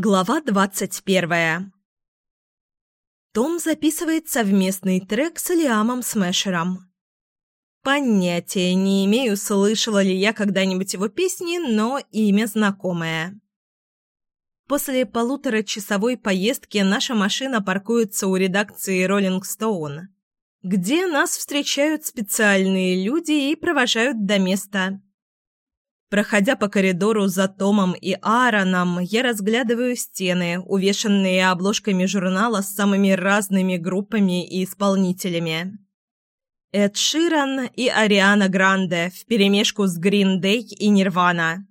Глава двадцать первая. Том записывает совместный трек с Лиамом Смешером. Понятия не имею, слышала ли я когда-нибудь его песни, но имя знакомое. После полуторачасовой поездки наша машина паркуется у редакции «Роллинг Стоун», где нас встречают специальные люди и провожают до места. Проходя по коридору за Томом и Аароном, я разглядываю стены, увешанные обложками журнала с самыми разными группами и исполнителями. Эд Ширан и Ариана Гранде вперемешку с Грин Дэй и Нирвана.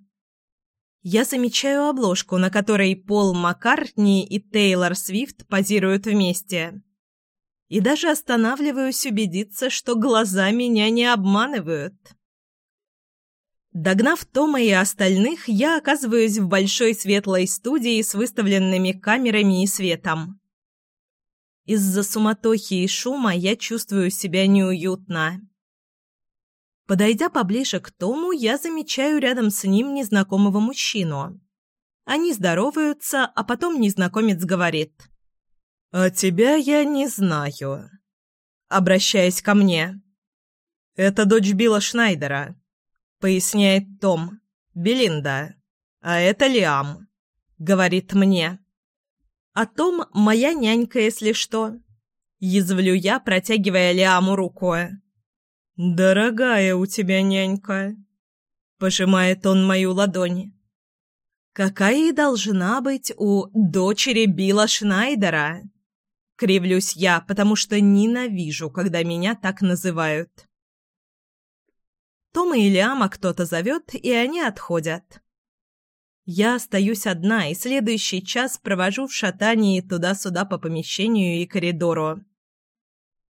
Я замечаю обложку, на которой Пол Маккартни и Тейлор Свифт позируют вместе. И даже останавливаюсь убедиться, что глаза меня не обманывают. Догнав Тома и остальных, я оказываюсь в большой светлой студии с выставленными камерами и светом. Из-за суматохи и шума я чувствую себя неуютно. Подойдя поближе к Тому, я замечаю рядом с ним незнакомого мужчину. Они здороваются, а потом незнакомец говорит. «А тебя я не знаю», обращаясь ко мне. «Это дочь Билла Шнайдера» поясняет Том. «Белинда. А это Лиам», — говорит мне. «А Том — моя нянька, если что». Язвлю я, протягивая Лиаму руку. «Дорогая у тебя нянька», — пожимает он мою ладонь. «Какая и должна быть у дочери Билла Шнайдера?» Кривлюсь я, потому что ненавижу, когда меня так называют. Тома и Лиама кто-то зовет, и они отходят. Я остаюсь одна и следующий час провожу в шатании туда-сюда по помещению и коридору.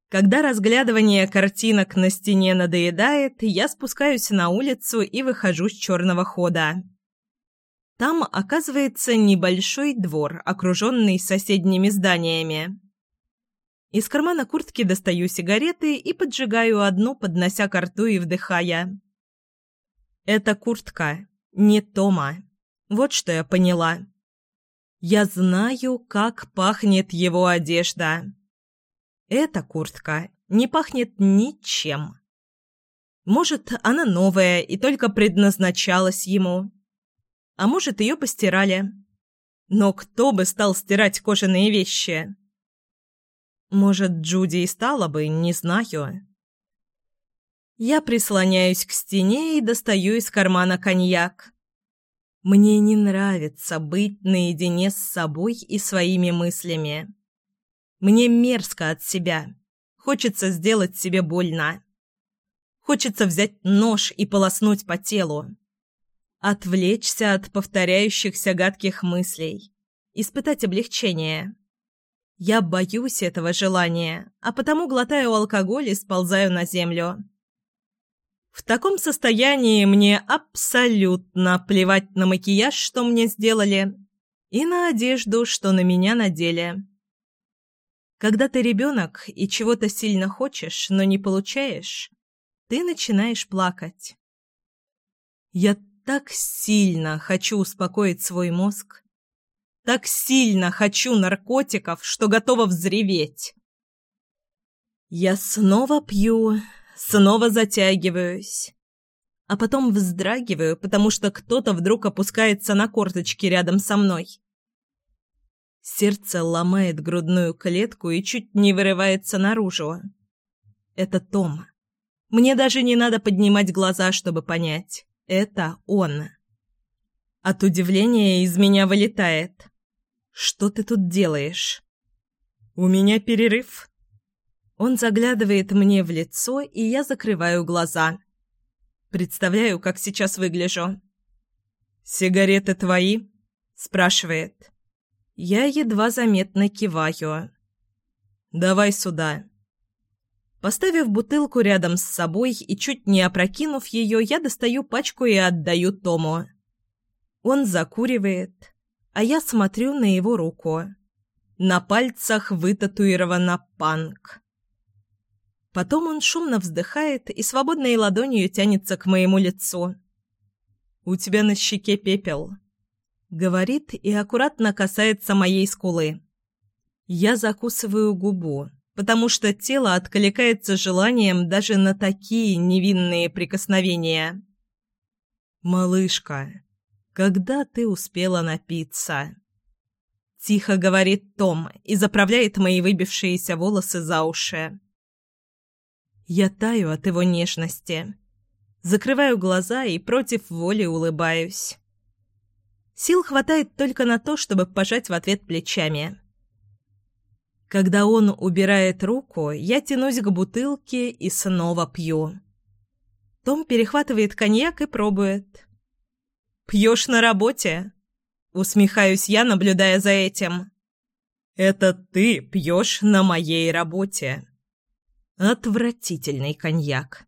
Когда разглядывание картинок на стене надоедает, я спускаюсь на улицу и выхожу с черного хода. Там оказывается небольшой двор, окруженный соседними зданиями. Из кармана куртки достаю сигареты и поджигаю одну, поднося ко рту и вдыхая. Это куртка, не Тома. Вот что я поняла. Я знаю, как пахнет его одежда. Эта куртка не пахнет ничем. Может, она новая и только предназначалась ему. А может, ее постирали. Но кто бы стал стирать кожаные вещи? Может, Джуди и стала бы, не знаю. Я прислоняюсь к стене и достаю из кармана коньяк. Мне не нравится быть наедине с собой и своими мыслями. Мне мерзко от себя. Хочется сделать себе больно. Хочется взять нож и полоснуть по телу. Отвлечься от повторяющихся гадких мыслей. Испытать облегчение. Я боюсь этого желания, а потому глотаю алкоголь и сползаю на землю. В таком состоянии мне абсолютно плевать на макияж, что мне сделали, и на одежду, что на меня надели. Когда ты ребенок и чего-то сильно хочешь, но не получаешь, ты начинаешь плакать. Я так сильно хочу успокоить свой мозг, так сильно хочу наркотиков, что готова взреветь. Я снова пью, снова затягиваюсь, а потом вздрагиваю, потому что кто-то вдруг опускается на корточки рядом со мной. Сердце ломает грудную клетку и чуть не вырывается наружу. Это Том. Мне даже не надо поднимать глаза, чтобы понять. Это он. От удивления из меня вылетает. «Что ты тут делаешь?» «У меня перерыв». Он заглядывает мне в лицо, и я закрываю глаза. Представляю, как сейчас выгляжу. «Сигареты твои?» – спрашивает. Я едва заметно киваю. «Давай сюда». Поставив бутылку рядом с собой и чуть не опрокинув ее, я достаю пачку и отдаю Тому. Он закуривает, а я смотрю на его руку. На пальцах вытатуировано «панк». Потом он шумно вздыхает и свободной ладонью тянется к моему лицу. «У тебя на щеке пепел». — говорит и аккуратно касается моей скулы. Я закусываю губу, потому что тело откликается желанием даже на такие невинные прикосновения. «Малышка, когда ты успела напиться?» Тихо говорит Том и заправляет мои выбившиеся волосы за уши. Я таю от его нежности. Закрываю глаза и против воли улыбаюсь. Сил хватает только на то, чтобы пожать в ответ плечами. Когда он убирает руку, я тянусь к бутылке и снова пью. Том перехватывает коньяк и пробует. «Пьешь на работе?» Усмехаюсь я, наблюдая за этим. «Это ты пьешь на моей работе». Отвратительный коньяк.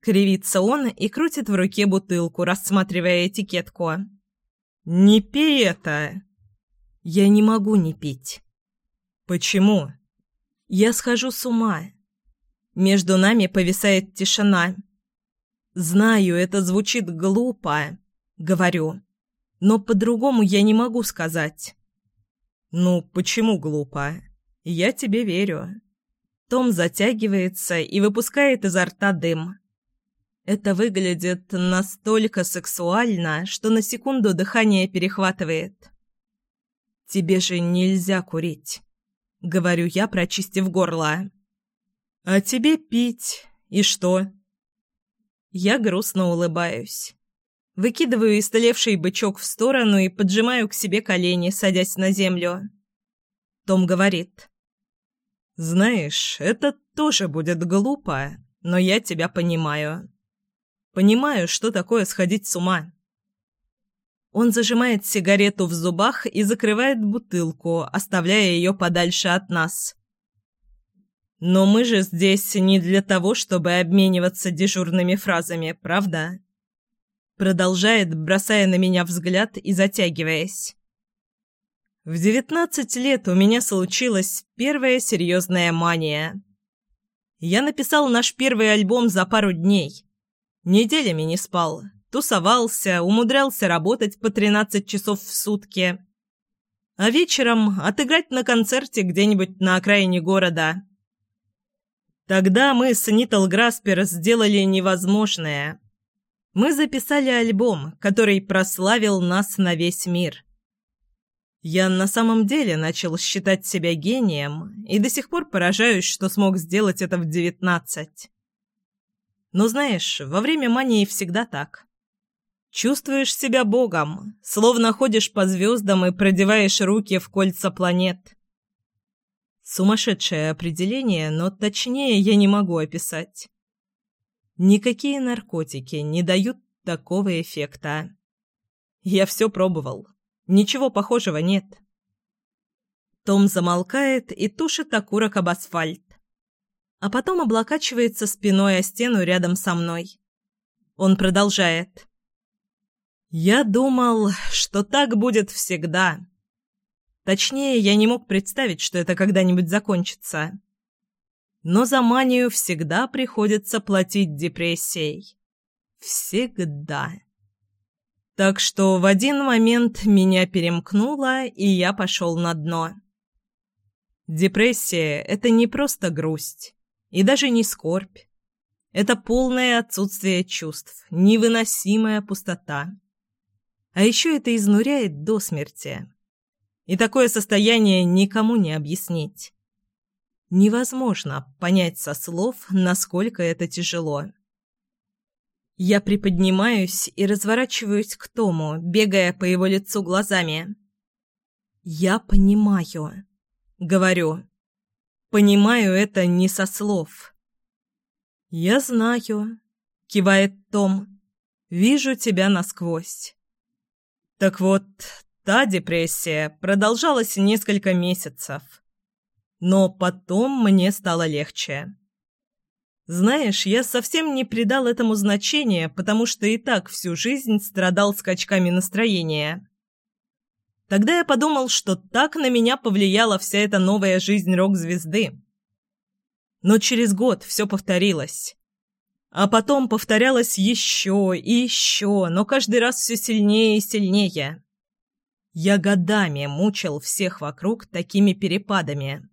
Кривится он и крутит в руке бутылку, рассматривая этикетку. «Не пей это!» «Я не могу не пить». «Почему?» «Я схожу с ума». Между нами повисает тишина. «Знаю, это звучит глупо», — говорю. Но по-другому я не могу сказать. «Ну, почему глупо? Я тебе верю». Том затягивается и выпускает изо рта дым. Это выглядит настолько сексуально, что на секунду дыхание перехватывает. «Тебе же нельзя курить», — говорю я, прочистив горло. «А тебе пить. И что?» Я грустно улыбаюсь. Выкидываю истлевший бычок в сторону и поджимаю к себе колени, садясь на землю. Том говорит. «Знаешь, это тоже будет глупо, но я тебя понимаю. Понимаю, что такое сходить с ума». Он зажимает сигарету в зубах и закрывает бутылку, оставляя ее подальше от нас. «Но мы же здесь не для того, чтобы обмениваться дежурными фразами, правда?» Продолжает, бросая на меня взгляд и затягиваясь. В девятнадцать лет у меня случилась первая серьезная мания. Я написал наш первый альбом за пару дней. Неделями не спал, тусовался, умудрялся работать по тринадцать часов в сутки. А вечером отыграть на концерте где-нибудь на окраине города. Тогда мы с Нитл Граспер сделали невозможное – мы записали альбом, который прославил нас на весь мир. Я на самом деле начал считать себя гением и до сих пор поражаюсь, что смог сделать это в девятнадцать. Но знаешь, во время мании всегда так. Чувствуешь себя богом, словно ходишь по звездам и продеваешь руки в кольца планет. Сумасшедшее определение, но точнее я не могу описать. Никакие наркотики не дают такого эффекта. Я все пробовал. Ничего похожего нет. Том замолкает и тушит окурок об асфальт. А потом облокачивается спиной о стену рядом со мной. Он продолжает. «Я думал, что так будет всегда. Точнее, я не мог представить, что это когда-нибудь закончится но за манию всегда приходится платить депрессией. Всегда. Так что в один момент меня перемкнуло, и я пошел на дно. Депрессия – это не просто грусть, и даже не скорбь. Это полное отсутствие чувств, невыносимая пустота. А еще это изнуряет до смерти. И такое состояние никому не объяснить. Невозможно понять со слов, насколько это тяжело. Я приподнимаюсь и разворачиваюсь к Тому, бегая по его лицу глазами. «Я понимаю», — говорю. «Понимаю это не со слов». «Я знаю», — кивает Том. «Вижу тебя насквозь». Так вот, та депрессия продолжалась несколько месяцев. Но потом мне стало легче. Знаешь, я совсем не придал этому значения, потому что и так всю жизнь страдал скачками настроения. Тогда я подумал, что так на меня повлияла вся эта новая жизнь рок-звезды. Но через год все повторилось. А потом повторялось еще и еще, но каждый раз все сильнее и сильнее. Я годами мучил всех вокруг такими перепадами.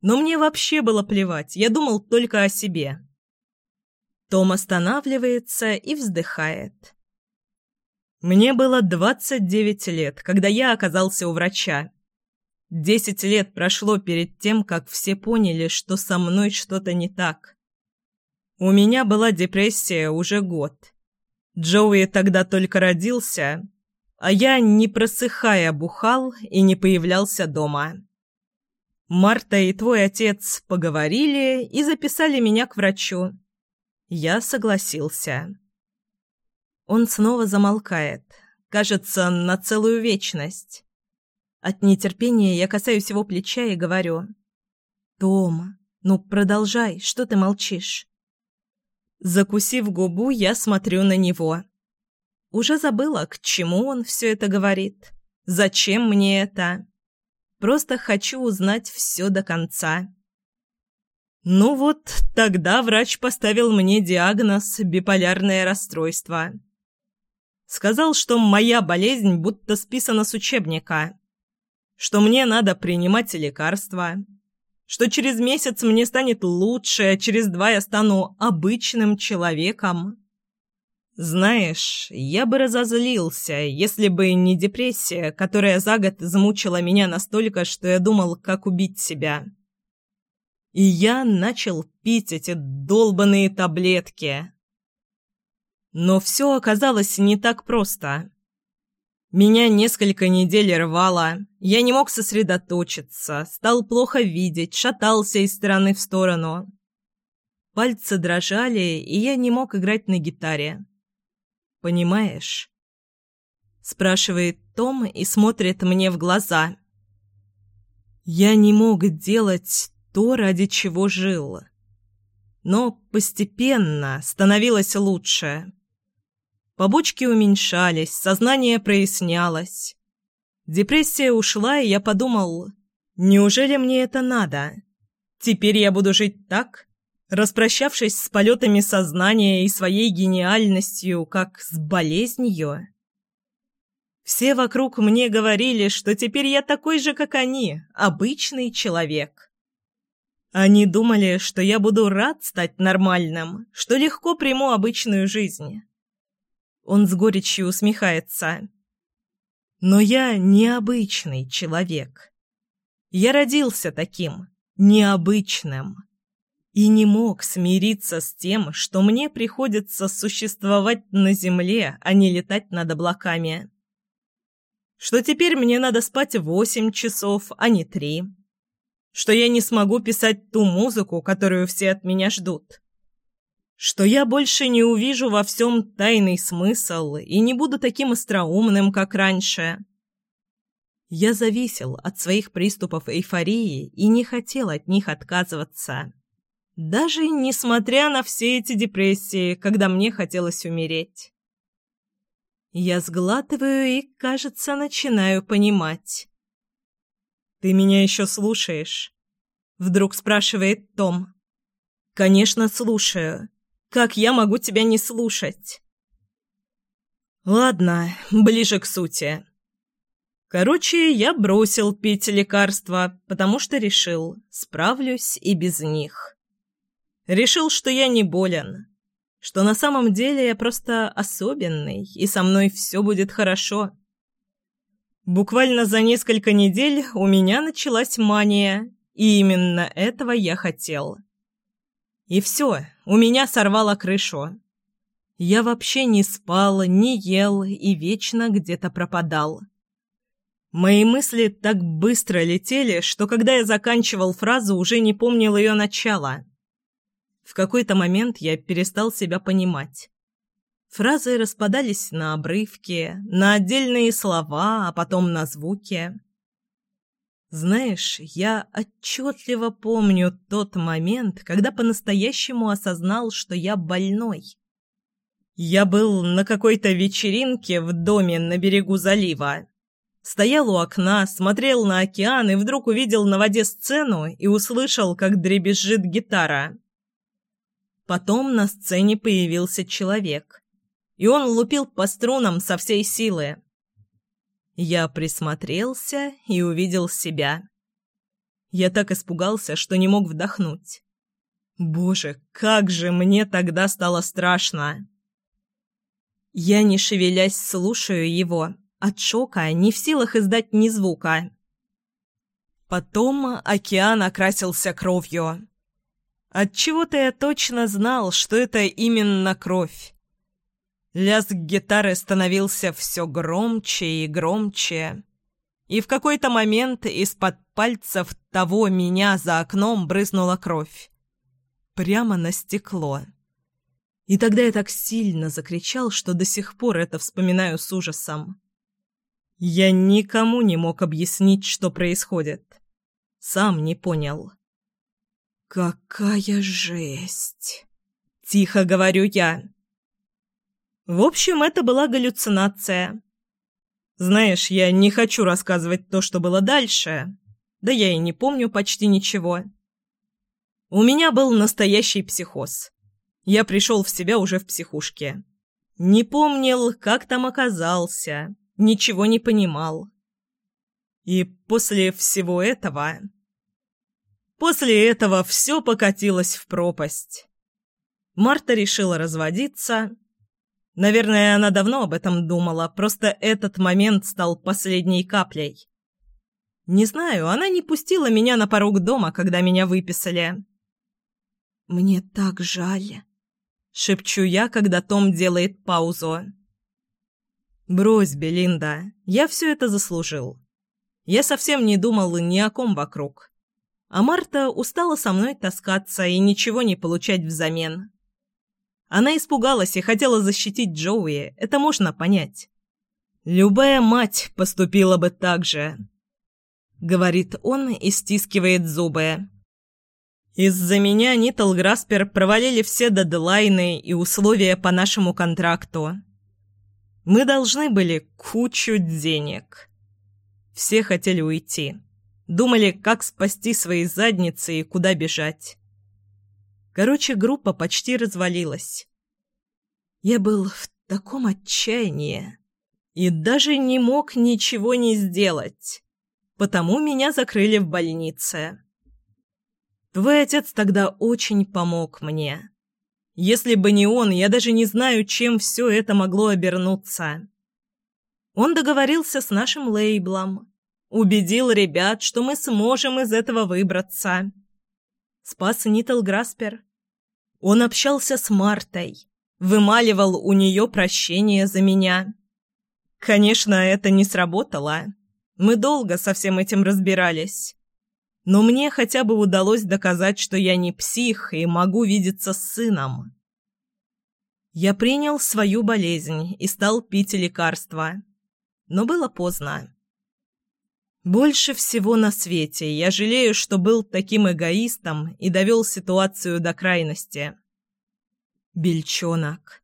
Но мне вообще было плевать, я думал только о себе. Том останавливается и вздыхает. Мне было 29 лет, когда я оказался у врача. Десять лет прошло перед тем, как все поняли, что со мной что-то не так. У меня была депрессия уже год. Джоуи тогда только родился, а я, не просыхая, бухал и не появлялся дома. Марта и твой отец поговорили и записали меня к врачу. Я согласился. Он снова замолкает, кажется, на целую вечность. От нетерпения я касаюсь его плеча и говорю. «Том, ну продолжай, что ты молчишь?» Закусив губу, я смотрю на него. Уже забыла, к чему он все это говорит. Зачем мне это? Просто хочу узнать все до конца. Ну вот, тогда врач поставил мне диагноз «биполярное расстройство». Сказал, что моя болезнь будто списана с учебника, что мне надо принимать лекарства, что через месяц мне станет лучше, а через два я стану обычным человеком. Знаешь, я бы разозлился, если бы не депрессия, которая за год замучила меня настолько, что я думал, как убить себя. И я начал пить эти долбанные таблетки. Но все оказалось не так просто. Меня несколько недель рвало, я не мог сосредоточиться, стал плохо видеть, шатался из стороны в сторону. Пальцы дрожали, и я не мог играть на гитаре. «Понимаешь?» Спрашивает Том и смотрит мне в глаза. «Я не мог делать то, ради чего жил. Но постепенно становилось лучше. Побочки уменьшались, сознание прояснялось. Депрессия ушла, и я подумал, неужели мне это надо? Теперь я буду жить так, распрощавшись с полетами сознания и своей гениальностью, как с болезнью? Все вокруг мне говорили, что теперь я такой же, как они, обычный человек. Они думали, что я буду рад стать нормальным, что легко приму обычную жизнь. Он с горечью усмехается. Но я необычный человек. Я родился таким, необычным. И не мог смириться с тем, что мне приходится существовать на земле, а не летать над облаками. Что теперь мне надо спать восемь часов, а не три что я не смогу писать ту музыку, которую все от меня ждут. Что я больше не увижу во всем тайный смысл и не буду таким остроумным, как раньше. Я зависел от своих приступов эйфории и не хотел от них отказываться. Даже несмотря на все эти депрессии, когда мне хотелось умереть. Я сглатываю и, кажется, начинаю понимать. «Ты меня еще слушаешь?» Вдруг спрашивает Том. «Конечно, слушаю. Как я могу тебя не слушать?» «Ладно, ближе к сути. Короче, я бросил пить лекарства, потому что решил, справлюсь и без них. Решил, что я не болен, что на самом деле я просто особенный, и со мной все будет хорошо. Буквально за несколько недель у меня началась мания, и именно этого я хотел. И все, у меня сорвало крышу. Я вообще не спал, не ел и вечно где-то пропадал. Мои мысли так быстро летели, что когда я заканчивал фразу, уже не помнил ее начала. В какой-то момент я перестал себя понимать. Фразы распадались на обрывки, на отдельные слова, а потом на звуки. Знаешь, я отчетливо помню тот момент, когда по-настоящему осознал, что я больной. Я был на какой-то вечеринке в доме на берегу залива. Стоял у окна, смотрел на океан и вдруг увидел на воде сцену и услышал, как дребезжит гитара. Потом на сцене появился человек и он лупил по струнам со всей силы. Я присмотрелся и увидел себя. Я так испугался, что не мог вдохнуть. Боже, как же мне тогда стало страшно! Я, не шевелясь, слушаю его, от шока, не в силах издать ни звука. Потом океан окрасился кровью. Отчего-то я точно знал, что это именно кровь. Лязг гитары становился все громче и громче. И в какой-то момент из-под пальцев того меня за окном брызнула кровь. Прямо на стекло. И тогда я так сильно закричал, что до сих пор это вспоминаю с ужасом. Я никому не мог объяснить, что происходит. Сам не понял. «Какая жесть!» — тихо говорю я. В общем, это была галлюцинация. Знаешь, я не хочу рассказывать то, что было дальше. Да я и не помню почти ничего. У меня был настоящий психоз. Я пришел в себя уже в психушке. Не помнил, как там оказался, ничего не понимал. И после всего этого... После этого все покатилось в пропасть. Марта решила разводиться. Наверное, она давно об этом думала, просто этот момент стал последней каплей. Не знаю, она не пустила меня на порог дома, когда меня выписали. «Мне так жаль», — шепчу я, когда Том делает паузу. «Брось, Белинда, я все это заслужил. Я совсем не думал ни о ком вокруг. А Марта устала со мной таскаться и ничего не получать взамен. Она испугалась и хотела защитить Джоуи, это можно понять. Любая мать поступила бы так же. Говорит он и стискивает зубы. Из-за меня Нитл Граспер провалили все дедлайны и условия по нашему контракту. Мы должны были кучу денег. Все хотели уйти. Думали, как спасти свои задницы и куда бежать. Короче, группа почти развалилась. Я был в таком отчаянии и даже не мог ничего не сделать, потому меня закрыли в больнице. Твой отец тогда очень помог мне. Если бы не он, я даже не знаю, чем все это могло обернуться. Он договорился с нашим лейблом, убедил ребят, что мы сможем из этого выбраться. Спас Нитл Граспер. Он общался с Мартой, вымаливал у нее прощение за меня. Конечно, это не сработало. Мы долго со всем этим разбирались. Но мне хотя бы удалось доказать, что я не псих и могу видеться с сыном. Я принял свою болезнь и стал пить лекарства но было поздно. Больше всего на свете я жалею, что был таким эгоистом и довел ситуацию до крайности. Бельчонок.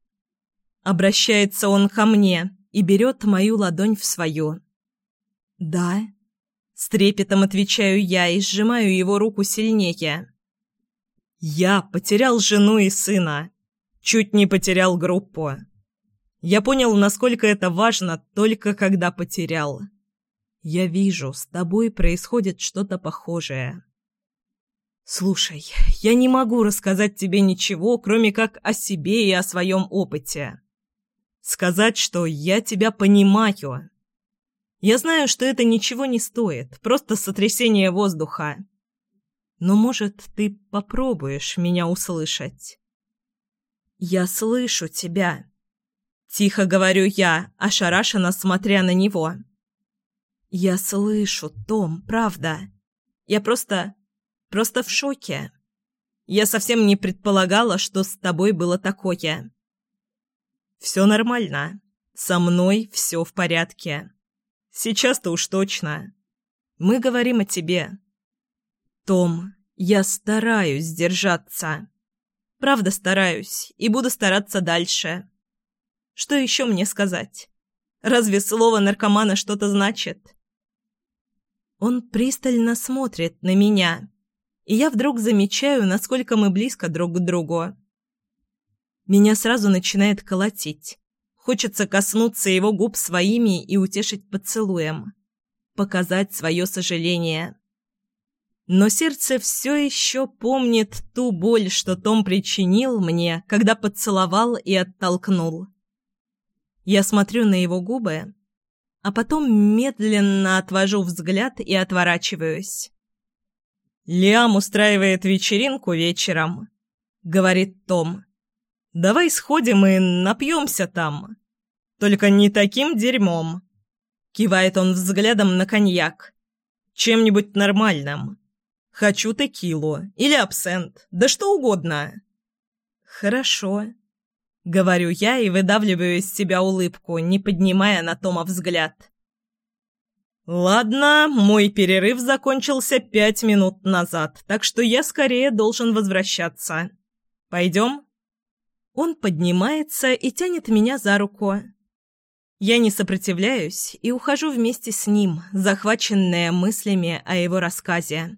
Обращается он ко мне и берет мою ладонь в свою. «Да?» С трепетом отвечаю я и сжимаю его руку сильнее. «Я потерял жену и сына. Чуть не потерял группу. Я понял, насколько это важно, только когда потерял. Я вижу, с тобой происходит что-то похожее. Слушай, я не могу рассказать тебе ничего, кроме как о себе и о своем опыте. Сказать, что я тебя понимаю. Я знаю, что это ничего не стоит, просто сотрясение воздуха. Но, может, ты попробуешь меня услышать? Я слышу тебя. Тихо говорю я, ошарашенно смотря на него. «Я слышу, Том, правда. Я просто... просто в шоке. Я совсем не предполагала, что с тобой было такое». «Все нормально. Со мной все в порядке. Сейчас-то уж точно. Мы говорим о тебе». «Том, я стараюсь держаться. Правда стараюсь и буду стараться дальше». Что еще мне сказать? Разве слово наркомана что-то значит? Он пристально смотрит на меня, и я вдруг замечаю, насколько мы близко друг к другу. Меня сразу начинает колотить. Хочется коснуться его губ своими и утешить поцелуем. Показать свое сожаление. Но сердце все еще помнит ту боль, что Том причинил мне, когда поцеловал и оттолкнул. Я смотрю на его губы, а потом медленно отвожу взгляд и отворачиваюсь. «Лиам устраивает вечеринку вечером», — говорит Том. «Давай сходим и напьемся там. Только не таким дерьмом». Кивает он взглядом на коньяк. «Чем-нибудь нормальным. Хочу текилу или абсент, да что угодно». «Хорошо», Говорю я и выдавливаю из себя улыбку, не поднимая на Тома взгляд. «Ладно, мой перерыв закончился пять минут назад, так что я скорее должен возвращаться. Пойдем?» Он поднимается и тянет меня за руку. Я не сопротивляюсь и ухожу вместе с ним, захваченная мыслями о его рассказе.